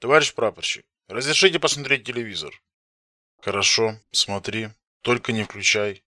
Товарищ прапорщик, разрешите посмотреть телевизор? Хорошо, смотри, только не включай.